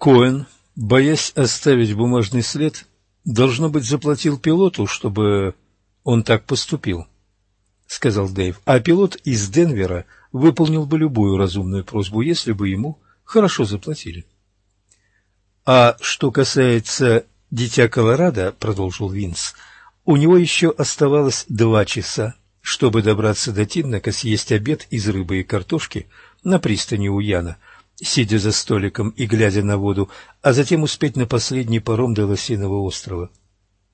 Коэн, боясь оставить бумажный след, должно быть, заплатил пилоту, чтобы он так поступил, — сказал Дэйв. А пилот из Денвера выполнил бы любую разумную просьбу, если бы ему хорошо заплатили. — А что касается «Дитя Колорадо», — продолжил Винс, — у него еще оставалось два часа, чтобы добраться до Тиннака, съесть обед из рыбы и картошки на пристани у Яна — сидя за столиком и глядя на воду, а затем успеть на последний паром до Лосиного острова.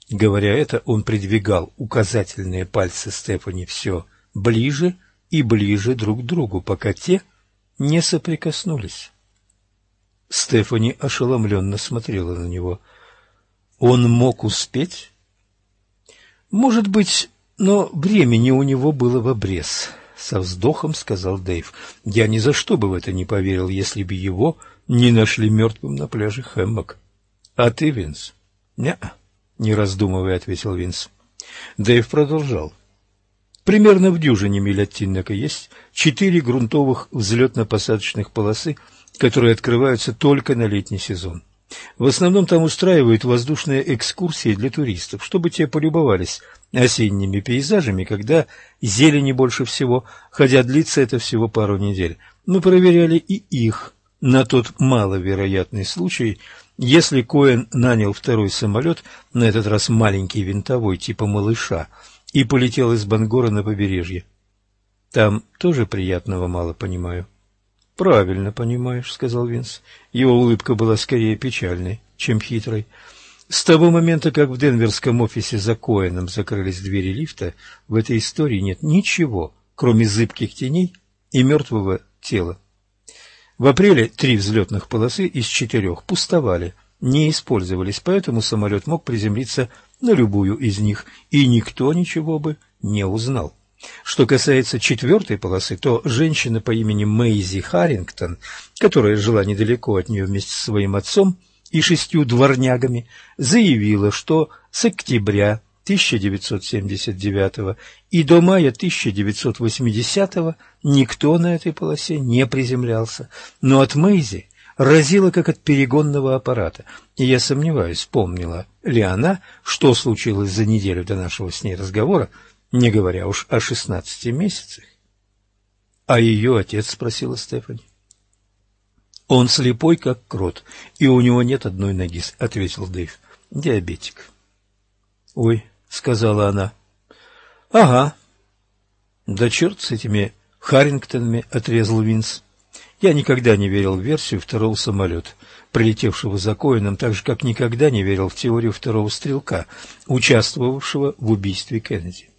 Говоря это, он придвигал указательные пальцы Стефани все ближе и ближе друг к другу, пока те не соприкоснулись. Стефани ошеломленно смотрела на него. Он мог успеть? Может быть, но времени у него было в обрез. — со вздохом сказал Дэйв. «Я ни за что бы в это не поверил, если бы его не нашли мертвым на пляже Хэммок. А ты, Винс?» «Не-а», не раздумывая, ответил Винс. Дэйв продолжал. Примерно в дюжине миль от Тиннека есть четыре грунтовых взлетно-посадочных полосы, которые открываются только на летний сезон. В основном там устраивают воздушные экскурсии для туристов, чтобы те полюбовались осенними пейзажами, когда зелени больше всего, хотя длится это всего пару недель. Мы проверяли и их на тот маловероятный случай, если Коэн нанял второй самолет, на этот раз маленький винтовой, типа «малыша», и полетел из Бангора на побережье. Там тоже приятного мало понимаю. — Правильно понимаешь, — сказал Винс. Его улыбка была скорее печальной, чем хитрой. С того момента, как в денверском офисе за Коэном закрылись двери лифта, в этой истории нет ничего, кроме зыбких теней и мертвого тела. В апреле три взлетных полосы из четырех пустовали, не использовались, поэтому самолет мог приземлиться на любую из них, и никто ничего бы не узнал. Что касается четвертой полосы, то женщина по имени Мэйзи Харрингтон, которая жила недалеко от нее вместе со своим отцом, и шестью дворнягами заявила, что с октября 1979 и до мая 1980 никто на этой полосе не приземлялся, но от Мэйзи разило как от перегонного аппарата, и я сомневаюсь, помнила ли она, что случилось за неделю до нашего с ней разговора, не говоря уж о шестнадцати месяцах. — А ее отец? — спросила Стефани. Он слепой, как крот, и у него нет одной ноги, — ответил Дэйв. — Диабетик. — Ой, — сказала она. — Ага. — Да черт с этими Харрингтонами, — отрезал Винс. Я никогда не верил в версию второго самолета, прилетевшего за Коином, так же, как никогда не верил в теорию второго стрелка, участвовавшего в убийстве Кеннеди.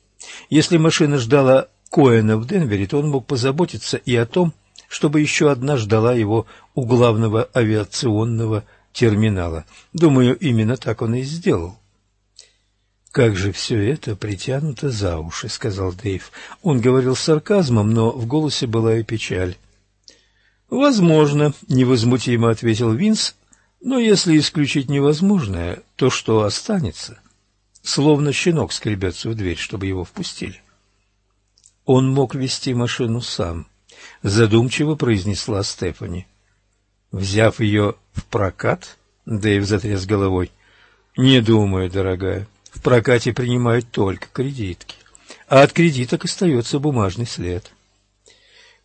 Если машина ждала Коэна в Денвере, то он мог позаботиться и о том, чтобы еще одна ждала его у главного авиационного терминала. Думаю, именно так он и сделал. «Как же все это притянуто за уши», — сказал Дэйв. Он говорил с сарказмом, но в голосе была и печаль. «Возможно», — невозмутимо ответил Винс, — «но если исключить невозможное, то что останется?» Словно щенок скребется в дверь, чтобы его впустили. Он мог вести машину сам задумчиво произнесла Стефани. Взяв ее в прокат, Дэйв затряс головой. Не думаю, дорогая. В прокате принимают только кредитки, а от кредиток остается бумажный след.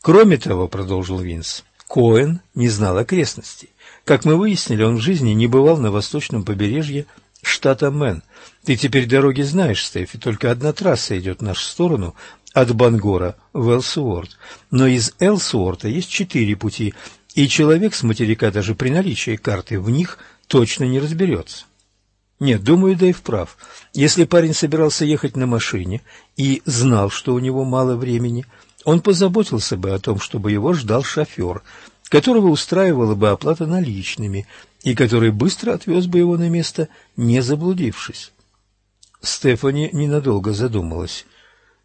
Кроме того, продолжил Винс, Коэн не знал окрестностей. Как мы выяснили, он в жизни не бывал на восточном побережье штата Мэн. Ты теперь дороги знаешь, Стефи, только одна трасса идет в нашу сторону, от Бангора в Элсуорт, но из Элсуорта есть четыре пути, и человек с материка даже при наличии карты в них точно не разберется. Нет, думаю, Дэйв прав. Если парень собирался ехать на машине и знал, что у него мало времени, он позаботился бы о том, чтобы его ждал шофер, которого устраивала бы оплата наличными и который быстро отвез бы его на место, не заблудившись. Стефани ненадолго задумалась.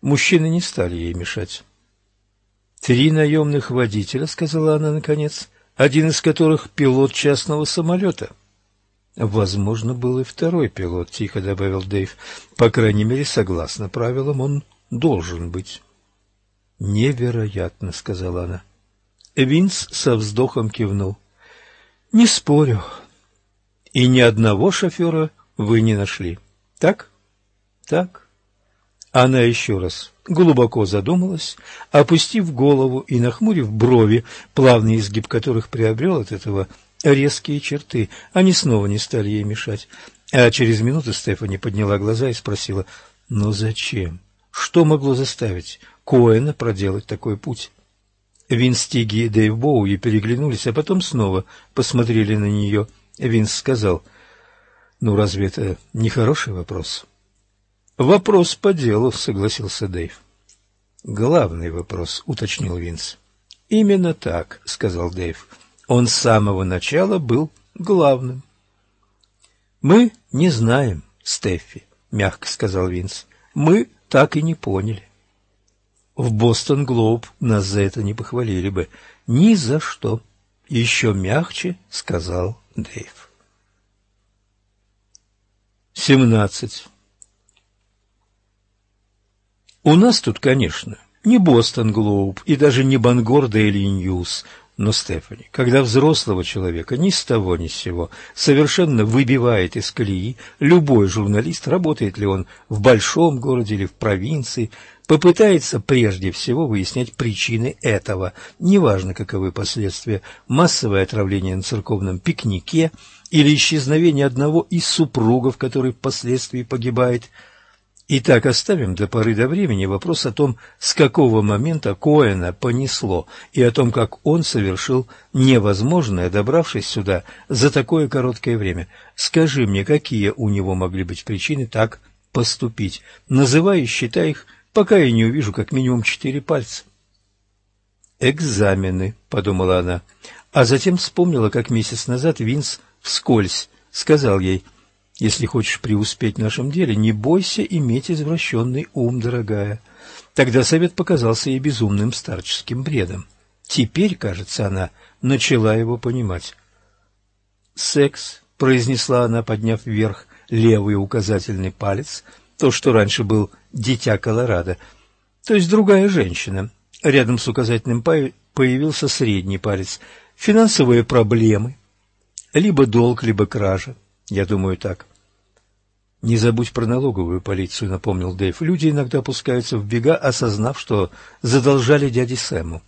Мужчины не стали ей мешать. «Три наемных водителя», — сказала она наконец, — «один из которых пилот частного самолета». «Возможно, был и второй пилот», — тихо добавил Дэйв. «По крайней мере, согласно правилам, он должен быть». «Невероятно», — сказала она. Винс со вздохом кивнул. Не спорю. И ни одного шофера вы не нашли. Так? Так. Она еще раз глубоко задумалась, опустив голову и нахмурив брови, плавный изгиб которых приобрел от этого резкие черты. Они снова не стали ей мешать. А через минуту Стефани подняла глаза и спросила, «Но зачем? Что могло заставить Коэна проделать такой путь?» Винс Тиги и Дэйв Боуи переглянулись, а потом снова посмотрели на нее. Винс сказал, «Ну, разве это не хороший вопрос?» «Вопрос по делу», — согласился Дэйв. «Главный вопрос», — уточнил Винс. «Именно так», — сказал Дэйв. «Он с самого начала был главным». «Мы не знаем, Стеффи», — мягко сказал Винс. «Мы так и не поняли». В Бостон Глоб нас за это не похвалили бы. Ни за что. Еще мягче сказал Дэйв. Семнадцать. У нас тут, конечно, не Бостон Глоб и даже не Бангор Дейли Ньюс, но, Стефани, когда взрослого человека ни с того ни с сего совершенно выбивает из колеи любой журналист, работает ли он в большом городе или в провинции, попытается прежде всего выяснять причины этого, неважно каковы последствия, массовое отравление на церковном пикнике или исчезновение одного из супругов, который впоследствии погибает – Итак, оставим до поры до времени вопрос о том, с какого момента Коэна понесло, и о том, как он совершил невозможное, добравшись сюда за такое короткое время. Скажи мне, какие у него могли быть причины так поступить, называя и считай их, пока я не увижу как минимум четыре пальца. «Экзамены», — подумала она, а затем вспомнила, как месяц назад Винс вскользь сказал ей — если хочешь преуспеть в нашем деле, не бойся иметь извращенный ум, дорогая. Тогда совет показался ей безумным старческим бредом. Теперь, кажется, она начала его понимать. «Секс», — произнесла она, подняв вверх левый указательный палец, то, что раньше был дитя Колорадо, то есть другая женщина. Рядом с указательным появился средний палец. Финансовые проблемы, либо долг, либо кража. Я думаю так. Не забудь про налоговую полицию, напомнил Дэйв. Люди иногда пускаются в бега, осознав, что задолжали дяде Сэму.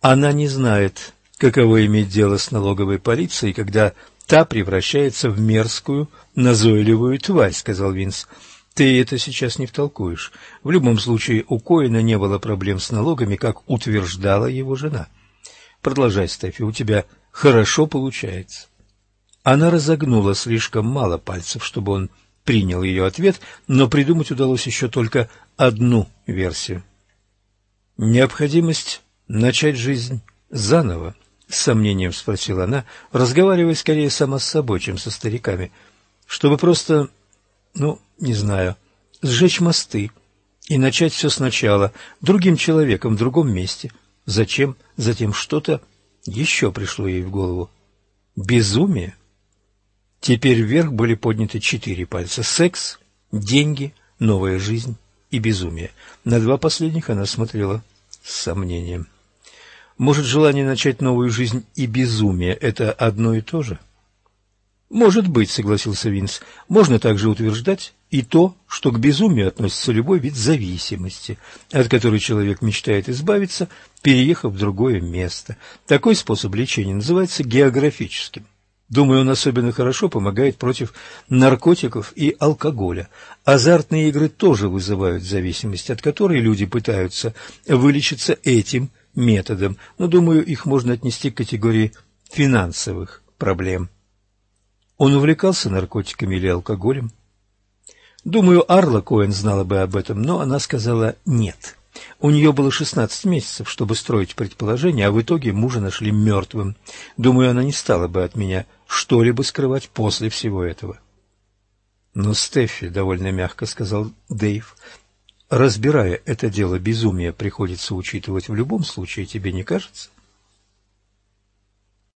Она не знает, каково иметь дело с налоговой полицией, когда та превращается в мерзкую, назойливую тварь, сказал Винс. Ты это сейчас не втолкуешь. В любом случае, у Коина не было проблем с налогами, как утверждала его жена. Продолжай, Стефи, у тебя хорошо получается. Она разогнула слишком мало пальцев, чтобы он принял ее ответ, но придумать удалось еще только одну версию. «Необходимость начать жизнь заново?» — с сомнением спросила она, разговаривая скорее сама с собой, чем со стариками. «Чтобы просто, ну, не знаю, сжечь мосты и начать все сначала, другим человеком, в другом месте. Зачем? Затем что-то еще пришло ей в голову. Безумие?» Теперь вверх были подняты четыре пальца. Секс, деньги, новая жизнь и безумие. На два последних она смотрела с сомнением. Может, желание начать новую жизнь и безумие – это одно и то же? Может быть, согласился Винс. Можно также утверждать и то, что к безумию относится любой вид зависимости, от которой человек мечтает избавиться, переехав в другое место. Такой способ лечения называется географическим. Думаю, он особенно хорошо помогает против наркотиков и алкоголя. Азартные игры тоже вызывают зависимость, от которой люди пытаются вылечиться этим методом, но, думаю, их можно отнести к категории финансовых проблем. Он увлекался наркотиками или алкоголем? Думаю, Арла Коэн знала бы об этом, но она сказала «нет». У нее было шестнадцать месяцев, чтобы строить предположения, а в итоге мужа нашли мертвым. Думаю, она не стала бы от меня что-либо скрывать после всего этого. Но, Стеффи, — довольно мягко сказал Дэйв, — разбирая это дело безумия, приходится учитывать в любом случае, тебе не кажется?